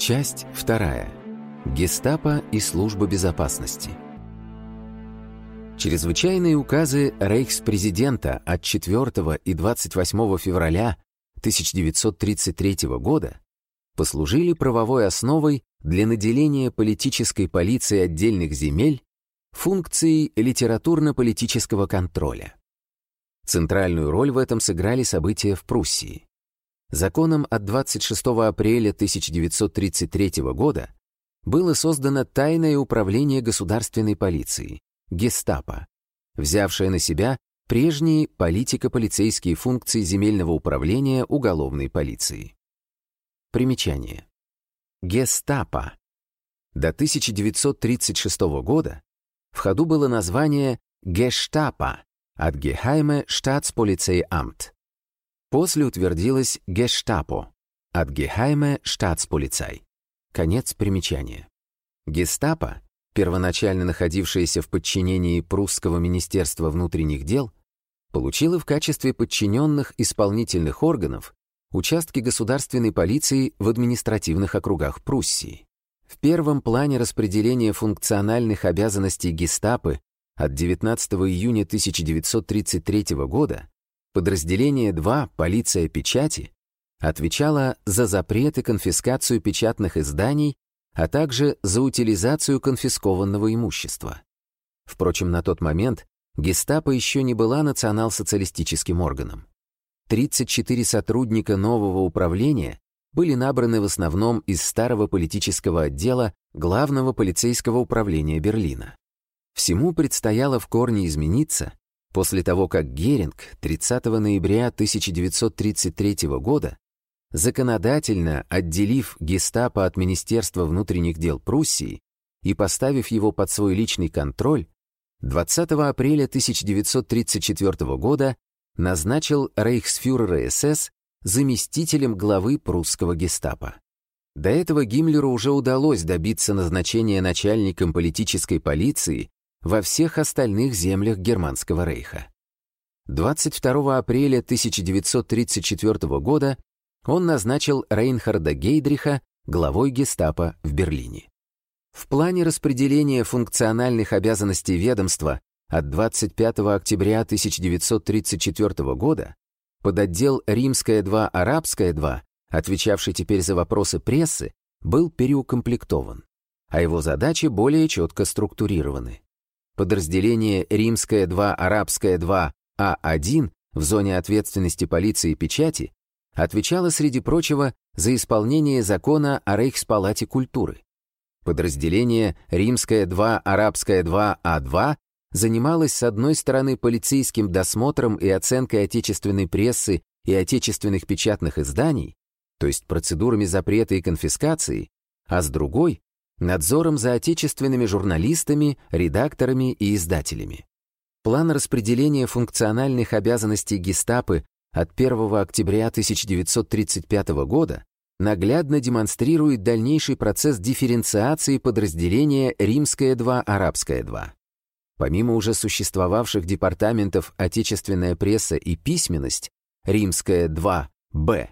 Часть вторая. Гестапо и служба безопасности. Чрезвычайные указы рейхспрезидента от 4 и 28 февраля 1933 года послужили правовой основой для наделения политической полиции отдельных земель функцией литературно-политического контроля. Центральную роль в этом сыграли события в Пруссии. Законом от 26 апреля 1933 года было создано Тайное управление государственной полиции, гестапо, взявшее на себя прежние политико-полицейские функции земельного управления уголовной полиции. Примечание. Гестапо. До 1936 года в ходу было название Гештапо от Гехайме Штатсполицейамт После утвердилось Гештапо от Гехайме Штатсполицай. Конец примечания. Гестапо, первоначально находившееся в подчинении прусского Министерства внутренних дел, получило в качестве подчиненных исполнительных органов участки государственной полиции в административных округах Пруссии. В первом плане распределения функциональных обязанностей гестапо от 19 июня 1933 года Подразделение 2 «Полиция печати» отвечало за запрет и конфискацию печатных изданий, а также за утилизацию конфискованного имущества. Впрочем, на тот момент гестапо еще не была национал-социалистическим органом. 34 сотрудника нового управления были набраны в основном из старого политического отдела Главного полицейского управления Берлина. Всему предстояло в корне измениться, После того, как Геринг 30 ноября 1933 года, законодательно отделив гестапо от Министерства внутренних дел Пруссии и поставив его под свой личный контроль, 20 апреля 1934 года назначил рейхсфюрера СС заместителем главы прусского гестапо. До этого Гиммлеру уже удалось добиться назначения начальником политической полиции во всех остальных землях Германского рейха. 22 апреля 1934 года он назначил Рейнхарда Гейдриха главой гестапо в Берлине. В плане распределения функциональных обязанностей ведомства от 25 октября 1934 года под отдел Римская-2, Арабская-2, отвечавший теперь за вопросы прессы, был переукомплектован, а его задачи более четко структурированы. Подразделение Римское-2, Арабское-2, А1 в зоне ответственности полиции печати отвечало, среди прочего, за исполнение закона о Рейхспалате культуры. Подразделение Римское-2, Арабское-2, А2 занималось с одной стороны полицейским досмотром и оценкой отечественной прессы и отечественных печатных изданий, то есть процедурами запрета и конфискации, а с другой надзором за отечественными журналистами, редакторами и издателями. План распределения функциональных обязанностей гестапо от 1 октября 1935 года наглядно демонстрирует дальнейший процесс дифференциации подразделения Римское-2, Арабское-2. Помимо уже существовавших департаментов «Отечественная пресса» и «Письменность», Римское-2,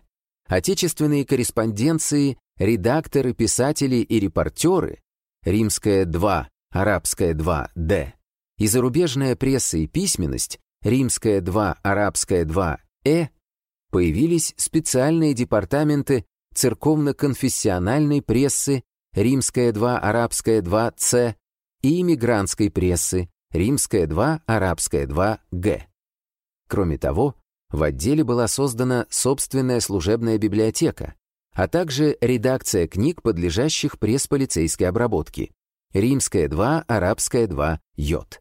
отечественные корреспонденции редакторы, писатели и репортеры, римская 2, арабская 2, Д, и зарубежная пресса и письменность, римская 2, арабская 2, Э, появились специальные департаменты церковно-конфессиональной прессы, римская 2, арабская 2, С, и иммигрантской прессы, римская 2, арабская 2, Г. Кроме того, в отделе была создана собственная служебная библиотека, а также редакция книг, подлежащих пресс-полицейской обработке. Римская 2, Арабская 2, Йод.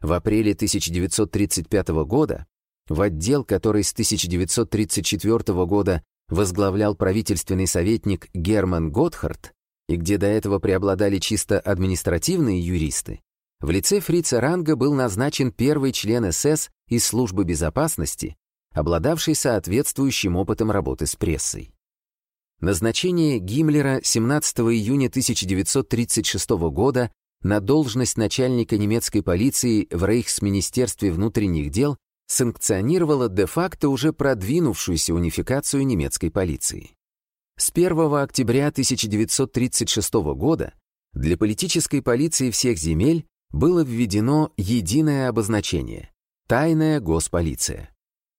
В апреле 1935 года в отдел, который с 1934 года возглавлял правительственный советник Герман Готхард, и где до этого преобладали чисто административные юристы, в лице Фрица Ранга был назначен первый член СС из службы безопасности, обладавший соответствующим опытом работы с прессой. Назначение Гиммлера 17 июня 1936 года на должность начальника немецкой полиции в Рейхсминистерстве внутренних дел санкционировало де-факто уже продвинувшуюся унификацию немецкой полиции. С 1 октября 1936 года для политической полиции всех земель было введено единое обозначение – тайная госполиция.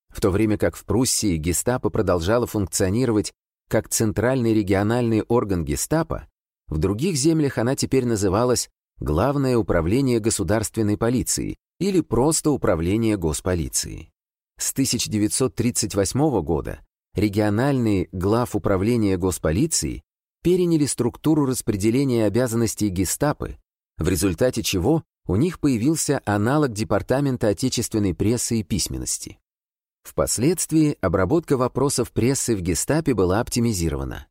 В то время как в Пруссии гестапо продолжало функционировать как центральный региональный орган гестапо, в других землях она теперь называлась Главное управление государственной полиции или просто Управление госполиции. С 1938 года региональные глав управления госполиции переняли структуру распределения обязанностей гестапо, в результате чего у них появился аналог Департамента отечественной прессы и письменности. Впоследствии обработка вопросов прессы в гестапе была оптимизирована.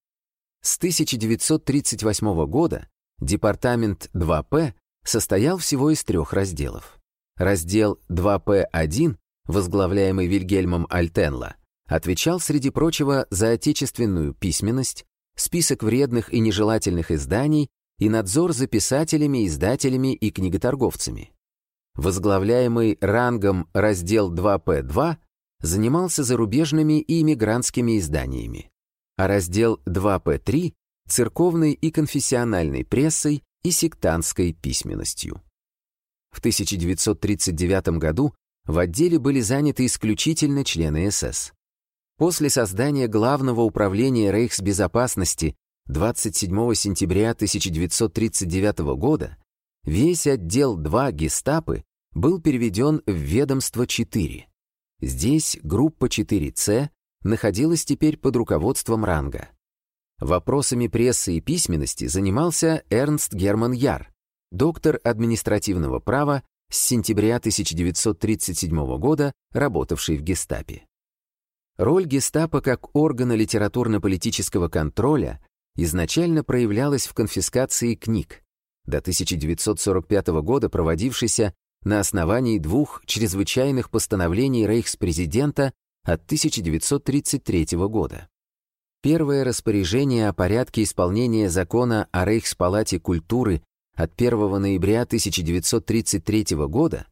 С 1938 года департамент 2П состоял всего из трех разделов. Раздел 2П1, возглавляемый Вильгельмом Альтенло, отвечал, среди прочего, за отечественную письменность, список вредных и нежелательных изданий и надзор за писателями, издателями и книготорговцами. Возглавляемый Рангом раздел 2П2 занимался зарубежными и иммигрантскими изданиями, а раздел 2П3 — церковной и конфессиональной прессой и сектантской письменностью. В 1939 году в отделе были заняты исключительно члены СС. После создания Главного управления Рейхсбезопасности 27 сентября 1939 года весь отдел 2 гестапы был переведен в ведомство 4. Здесь группа 4С находилась теперь под руководством ранга. Вопросами прессы и письменности занимался Эрнст Герман Яр, доктор административного права с сентября 1937 года, работавший в гестапе. Роль гестапо как органа литературно-политического контроля изначально проявлялась в конфискации книг, до 1945 года проводившейся на основании двух чрезвычайных постановлений рейхспрезидента от 1933 года. Первое распоряжение о порядке исполнения закона о Рейхспалате культуры от 1 ноября 1933 года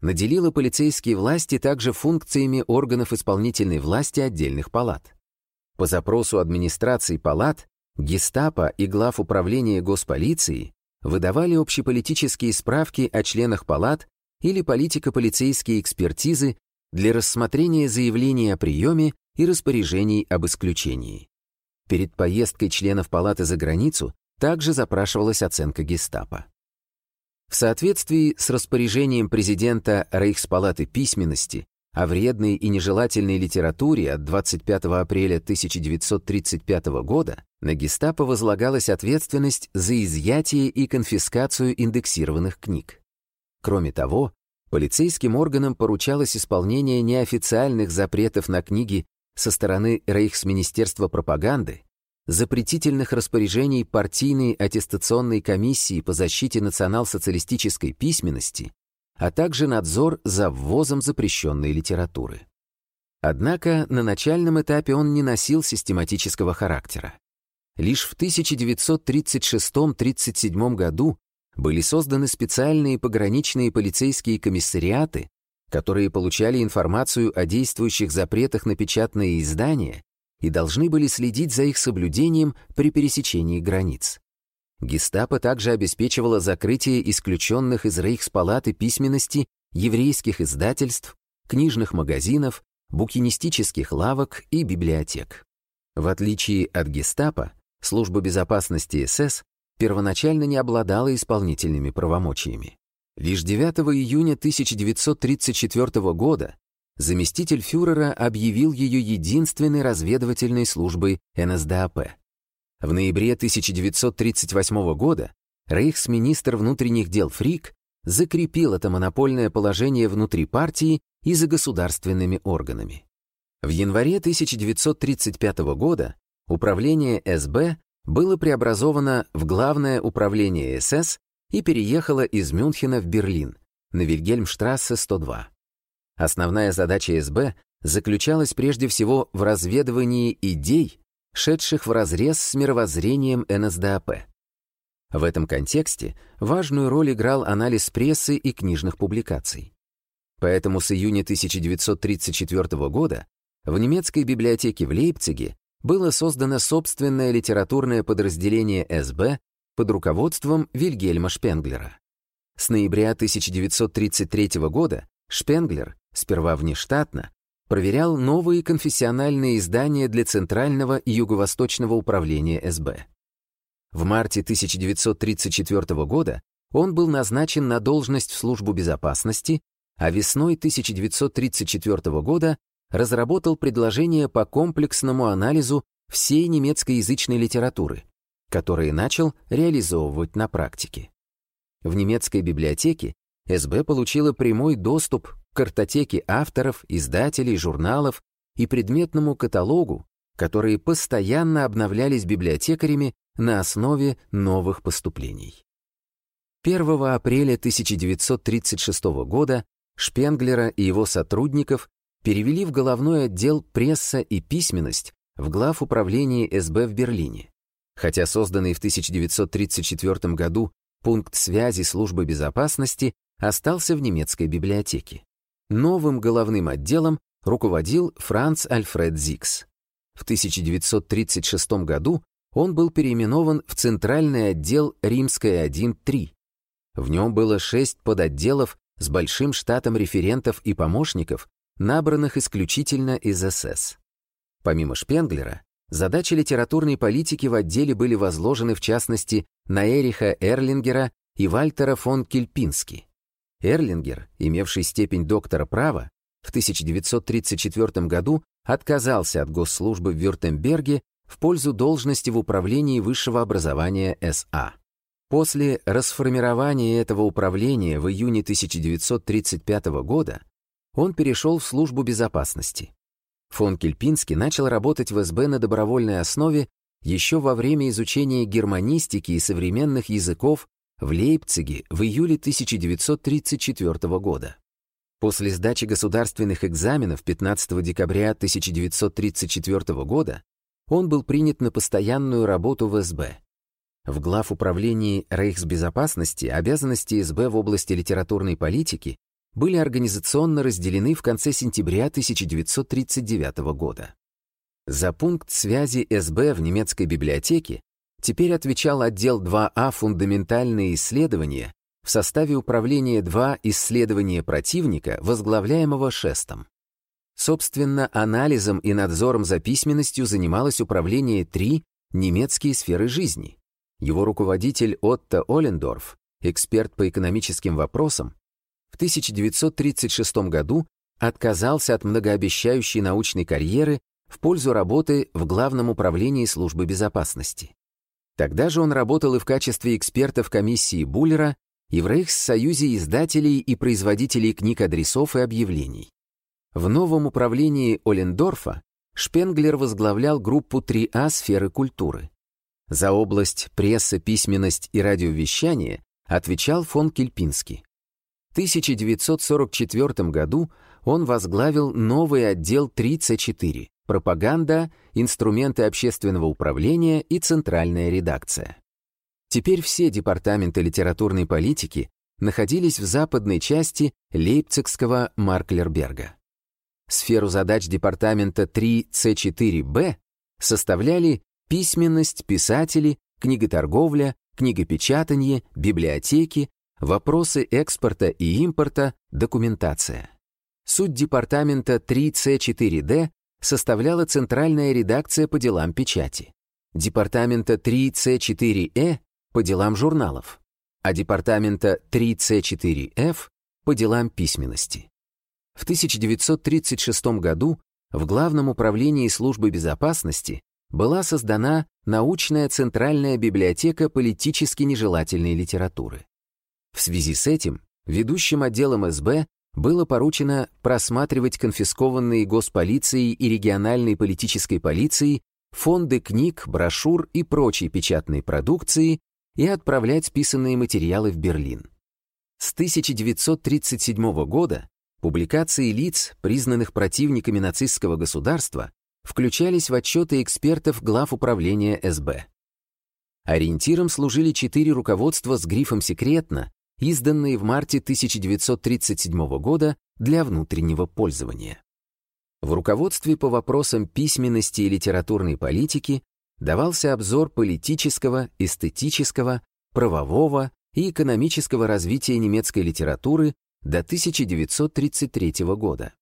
наделило полицейские власти также функциями органов исполнительной власти отдельных палат. По запросу администрации палат, гестапо и глав управления госполиции выдавали общеполитические справки о членах палат или политико-полицейские экспертизы для рассмотрения заявлений о приеме и распоряжений об исключении. Перед поездкой членов палаты за границу также запрашивалась оценка гестапо. В соответствии с распоряжением президента Рейхспалаты письменности о вредной и нежелательной литературе от 25 апреля 1935 года на гестапо возлагалась ответственность за изъятие и конфискацию индексированных книг. Кроме того, полицейским органам поручалось исполнение неофициальных запретов на книги со стороны Рейхсминистерства пропаганды, запретительных распоряжений партийной аттестационной комиссии по защите национал-социалистической письменности, а также надзор за ввозом запрещенной литературы. Однако на начальном этапе он не носил систематического характера. Лишь в 1936-37 году были созданы специальные пограничные полицейские комиссариаты, которые получали информацию о действующих запретах на печатные издания и должны были следить за их соблюдением при пересечении границ. Гестапо также обеспечивало закрытие исключенных из рейхспалаты письменности еврейских издательств, книжных магазинов, букинистических лавок и библиотек. В отличие от гестапо, служба безопасности СС первоначально не обладала исполнительными правомочиями. Лишь 9 июня 1934 года заместитель фюрера объявил ее единственной разведывательной службой НСДАП. В ноябре 1938 года рейхсминистр внутренних дел Фрик закрепил это монопольное положение внутри партии и за государственными органами. В январе 1935 года управление СБ было преобразовано в Главное управление СС и переехало из Мюнхена в Берлин, на Вильгельмштрассе 102. Основная задача СБ заключалась прежде всего в разведывании идей, шедших вразрез с мировоззрением НСДАП. В этом контексте важную роль играл анализ прессы и книжных публикаций. Поэтому с июня 1934 года в немецкой библиотеке в Лейпциге было создано собственное литературное подразделение СБ под руководством Вильгельма Шпенглера. С ноября 1933 года Шпенглер, сперва внештатно, проверял новые конфессиональные издания для Центрального и Юго-Восточного управления СБ. В марте 1934 года он был назначен на должность в службу безопасности, а весной 1934 года разработал предложение по комплексному анализу всей немецкоязычной литературы, которые начал реализовывать на практике. В немецкой библиотеке СБ получила прямой доступ картотеке авторов, издателей, журналов и предметному каталогу, которые постоянно обновлялись библиотекарями на основе новых поступлений. 1 апреля 1936 года Шпенглера и его сотрудников перевели в головной отдел «Пресса и письменность» в глав управления СБ в Берлине. Хотя созданный в 1934 году пункт связи службы безопасности остался в немецкой библиотеке. Новым головным отделом руководил Франц Альфред Зикс. В 1936 году он был переименован в Центральный отдел Римская 1-3. В нем было шесть подотделов с большим штатом референтов и помощников, набранных исключительно из СС. Помимо Шпенглера, задачи литературной политики в отделе были возложены в частности на Эриха Эрлингера и Вальтера фон Кельпински. Эрлингер, имевший степень доктора права, в 1934 году отказался от госслужбы в Вюртемберге в пользу должности в управлении высшего образования СА. После расформирования этого управления в июне 1935 года он перешел в службу безопасности. Фон Кельпинский начал работать в СБ на добровольной основе еще во время изучения германистики и современных языков в Лейпциге в июле 1934 года. После сдачи государственных экзаменов 15 декабря 1934 года он был принят на постоянную работу в СБ. В глав управлении Рейхсбезопасности обязанности СБ в области литературной политики были организационно разделены в конце сентября 1939 года. За пункт связи СБ в немецкой библиотеке теперь отвечал отдел 2А «Фундаментальные исследования» в составе управления 2 «Исследования противника», возглавляемого Шестом. Собственно, анализом и надзором за письменностью занималось управление 3 «Немецкие сферы жизни». Его руководитель Отто Олендорф, эксперт по экономическим вопросам, в 1936 году отказался от многообещающей научной карьеры в пользу работы в Главном управлении службы безопасности. Тогда же он работал и в качестве эксперта в комиссии Буллера и в Рейхссоюзе издателей и производителей книг адресов и объявлений. В новом управлении Олендорфа Шпенглер возглавлял группу 3А сферы культуры. За область пресса, письменность и радиовещание отвечал фон Кельпинский. 1944 году он возглавил новый отдел 3C4 «Пропаганда», «Инструменты общественного управления» и «Центральная редакция». Теперь все департаменты литературной политики находились в западной части Лейпцигского Марклерберга. Сферу задач департамента 3C4B составляли письменность, писатели, книготорговля, книгопечатание, библиотеки, Вопросы экспорта и импорта, документация. Суть департамента 3C4D составляла Центральная редакция по делам печати, департамента 3C4E по делам журналов, а департамента 3C4F по делам письменности. В 1936 году в Главном управлении службы безопасности была создана научная Центральная библиотека политически нежелательной литературы. В связи с этим ведущим отделом СБ было поручено просматривать конфискованные госполицией и региональной политической полицией фонды книг, брошюр и прочей печатной продукции и отправлять списанные материалы в Берлин. С 1937 года публикации лиц, признанных противниками нацистского государства, включались в отчеты экспертов глав управления СБ. Ориентиром служили четыре руководства с грифом «секретно», изданные в марте 1937 года для внутреннего пользования. В руководстве по вопросам письменности и литературной политики давался обзор политического, эстетического, правового и экономического развития немецкой литературы до 1933 года.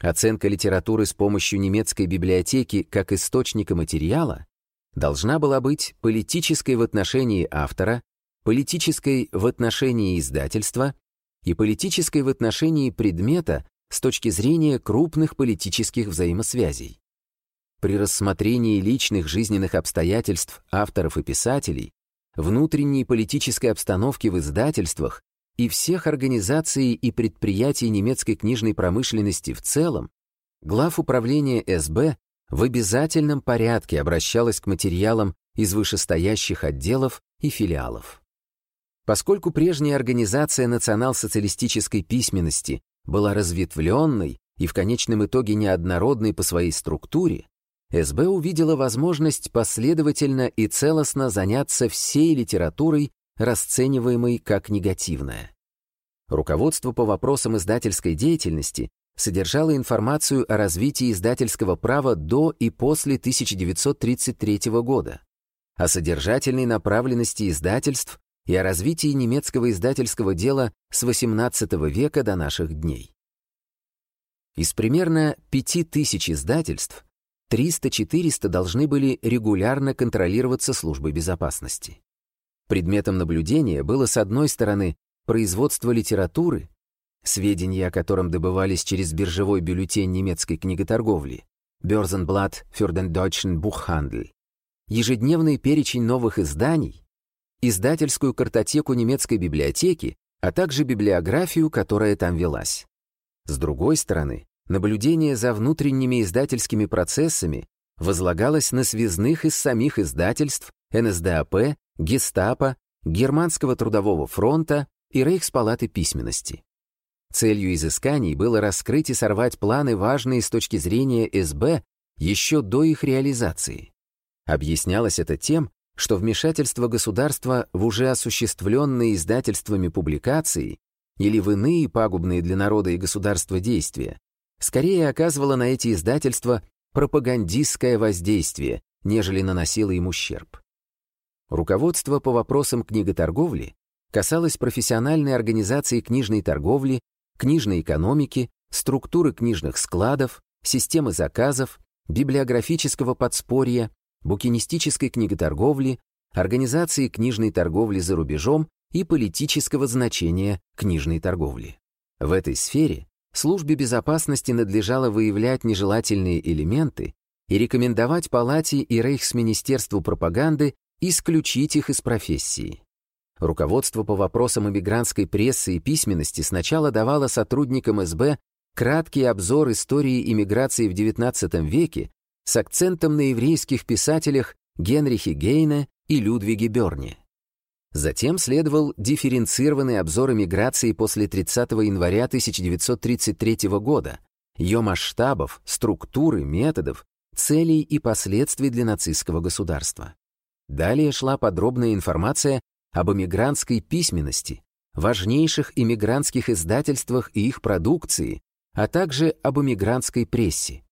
Оценка литературы с помощью немецкой библиотеки как источника материала должна была быть политической в отношении автора, политической в отношении издательства и политической в отношении предмета с точки зрения крупных политических взаимосвязей. При рассмотрении личных жизненных обстоятельств авторов и писателей, внутренней политической обстановки в издательствах и всех организаций и предприятий немецкой книжной промышленности в целом, глав управления СБ в обязательном порядке обращалась к материалам из вышестоящих отделов и филиалов. Поскольку прежняя организация национал-социалистической письменности была разветвленной и в конечном итоге неоднородной по своей структуре, СБ увидела возможность последовательно и целостно заняться всей литературой, расцениваемой как негативная. Руководство по вопросам издательской деятельности содержало информацию о развитии издательского права до и после 1933 года, о содержательной направленности издательств и о развитии немецкого издательского дела с XVIII века до наших дней. Из примерно 5000 издательств 300-400 должны были регулярно контролироваться службой безопасности. Предметом наблюдения было, с одной стороны, производство литературы, сведения о котором добывались через биржевой бюллетень немецкой книготорговли Börsenblatt für den deutschen Buchhandel, ежедневный перечень новых изданий, издательскую картотеку немецкой библиотеки, а также библиографию, которая там велась. С другой стороны, наблюдение за внутренними издательскими процессами возлагалось на связных из самих издательств НСДАП, Гестапо, Германского трудового фронта и Рейхспалаты письменности. Целью изысканий было раскрыть и сорвать планы, важные с точки зрения СБ, еще до их реализации. Объяснялось это тем, что вмешательство государства в уже осуществленные издательствами публикации или в иные пагубные для народа и государства действия скорее оказывало на эти издательства пропагандистское воздействие, нежели наносило им ущерб. Руководство по вопросам книготорговли касалось профессиональной организации книжной торговли, книжной экономики, структуры книжных складов, системы заказов, библиографического подспорья, букинистической книготорговли, организации книжной торговли за рубежом и политического значения книжной торговли. В этой сфере службе безопасности надлежало выявлять нежелательные элементы и рекомендовать Палате и Рейхсминистерству пропаганды исключить их из профессии. Руководство по вопросам иммигрантской прессы и письменности сначала давало сотрудникам СБ краткий обзор истории иммиграции в XIX веке с акцентом на еврейских писателях Генрихе Гейне и Людвиге Берне. Затем следовал дифференцированный обзор эмиграции после 30 января 1933 года, ее масштабов, структуры, методов, целей и последствий для нацистского государства. Далее шла подробная информация об эмигрантской письменности, важнейших иммигрантских издательствах и их продукции, а также об эмигрантской прессе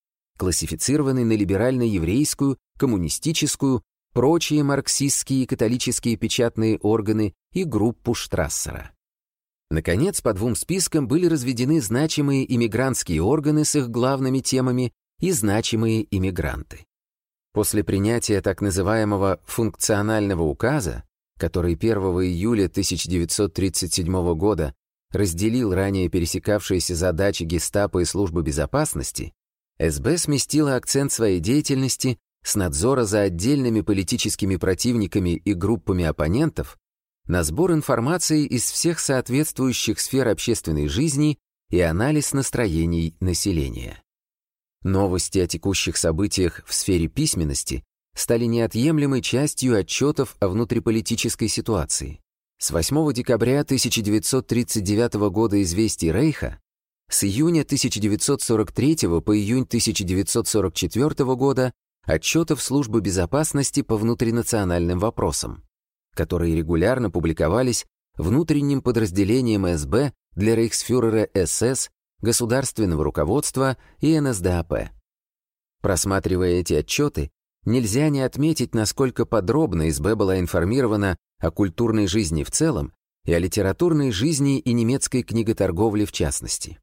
классифицированный на либерально-еврейскую, коммунистическую, прочие марксистские и католические печатные органы и группу Штрассера. Наконец, по двум спискам были разведены значимые иммигрантские органы с их главными темами и значимые иммигранты. После принятия так называемого функционального указа, который 1 июля 1937 года разделил ранее пересекавшиеся задачи гестапо и службы безопасности, СБ сместила акцент своей деятельности с надзора за отдельными политическими противниками и группами оппонентов на сбор информации из всех соответствующих сфер общественной жизни и анализ настроений населения. Новости о текущих событиях в сфере письменности стали неотъемлемой частью отчетов о внутриполитической ситуации. С 8 декабря 1939 года известий Рейха с июня 1943 по июнь 1944 года отчетов Службы безопасности по внутринациональным вопросам, которые регулярно публиковались внутренним подразделением СБ для рейхсфюрера СС государственного руководства и НСДАП. Просматривая эти отчеты, нельзя не отметить, насколько подробно СБ была информирована о культурной жизни в целом и о литературной жизни и немецкой книготорговле в частности.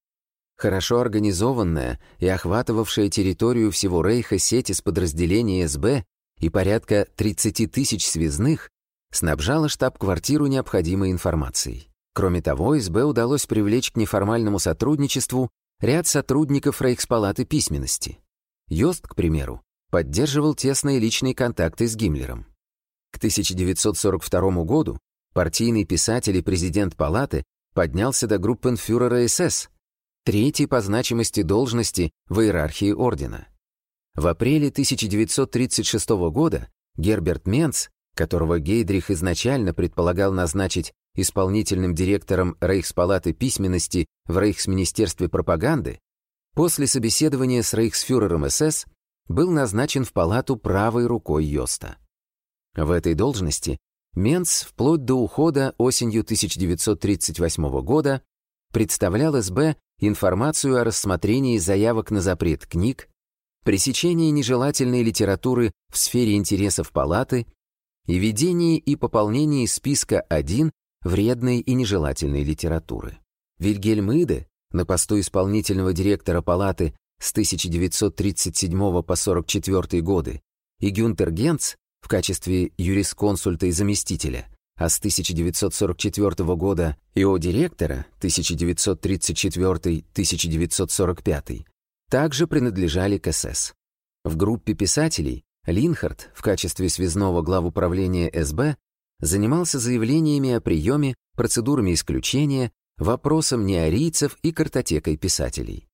Хорошо организованная и охватывавшая территорию всего Рейха сеть из подразделений СБ и порядка 30 тысяч связных снабжала штаб-квартиру необходимой информацией. Кроме того, СБ удалось привлечь к неформальному сотрудничеству ряд сотрудников Рейхспалаты письменности. Йост, к примеру, поддерживал тесные личные контакты с Гиммлером. К 1942 году партийный писатель и президент палаты поднялся до группенфюрера СС, третий по значимости должности в иерархии ордена. В апреле 1936 года Герберт Менц, которого Гейдрих изначально предполагал назначить исполнительным директором Рейхспалаты письменности в Рейхсминистерстве пропаганды, после собеседования с рейхсфюрером СС был назначен в палату правой рукой Йоста. В этой должности Менц вплоть до ухода осенью 1938 года представлял СБ информацию о рассмотрении заявок на запрет книг, пресечении нежелательной литературы в сфере интересов палаты и ведении и пополнении списка 1 вредной и нежелательной литературы. Вильгельм Иде на посту исполнительного директора палаты с 1937 по 44 годы и Гюнтер Генц в качестве юрисконсульта и заместителя, а с 1944 года ИО директора 1934-1945 также принадлежали к СС. В группе писателей Линхард в качестве связного главуправления СБ занимался заявлениями о приеме, процедурами исключения, вопросом неарийцев и картотекой писателей.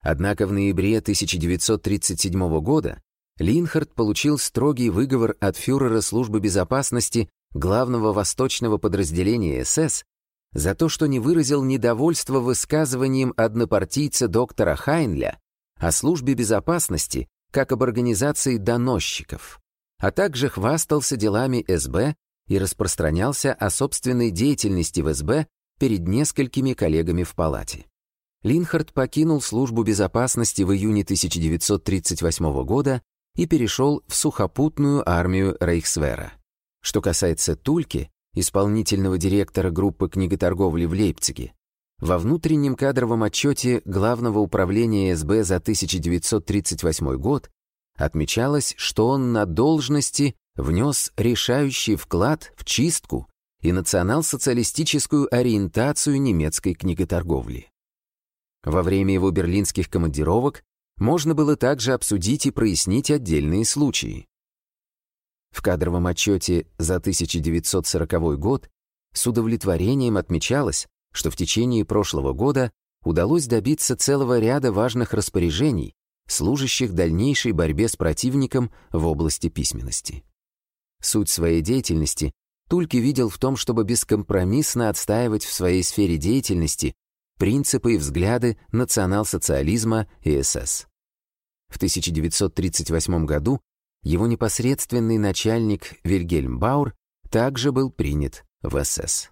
Однако в ноябре 1937 года Линхард получил строгий выговор от фюрера службы безопасности главного восточного подразделения СС за то, что не выразил недовольство высказыванием однопартийца доктора Хайнля о службе безопасности как об организации доносчиков, а также хвастался делами СБ и распространялся о собственной деятельности в СБ перед несколькими коллегами в палате. Линхард покинул службу безопасности в июне 1938 года и перешел в сухопутную армию Рейхсвера. Что касается Тульки, исполнительного директора группы книготорговли в Лейпциге, во внутреннем кадровом отчете Главного управления СБ за 1938 год отмечалось, что он на должности внес решающий вклад в чистку и национал-социалистическую ориентацию немецкой книготорговли. Во время его берлинских командировок можно было также обсудить и прояснить отдельные случаи. В кадровом отчете за 1940 год с удовлетворением отмечалось, что в течение прошлого года удалось добиться целого ряда важных распоряжений, служащих дальнейшей борьбе с противником в области письменности. Суть своей деятельности Тульки видел в том, чтобы бескомпромиссно отстаивать в своей сфере деятельности принципы и взгляды национал-социализма и СС. В 1938 году его непосредственный начальник Вильгельм Баур также был принят в СС.